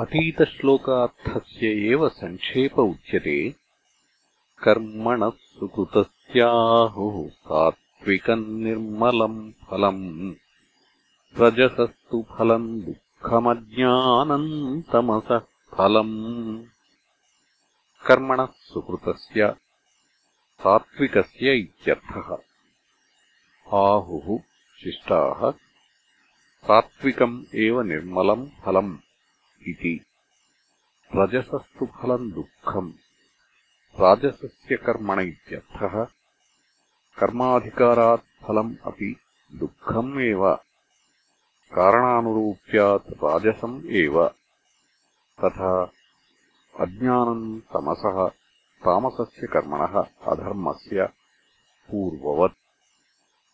अतीतश्लोकार्थस्य एव सङ्क्षेप उच्यते कर्मणः सुकृतस्याहुः सात्विकम् निर्मलम् फलम् रजसस्तु फलम् दुःखमज्ञानम् तमसः फलम् कर्मणः सुकृतस्य सात्विकस्य इत्यर्थः आहुः शिष्टाः सात्विकम् एव निर्मलम् फलम् रजसस्तु फलम् दुःखम् राजसस्य कर्मण इत्यर्थः कर्माधिकारात् फलम् अपि दुःखम् एव कारणानुरूप्यात् राजसम् एव तथा अज्ञानम् तमसः तामसस्य कर्मणः अधर्मस्य पूर्ववत्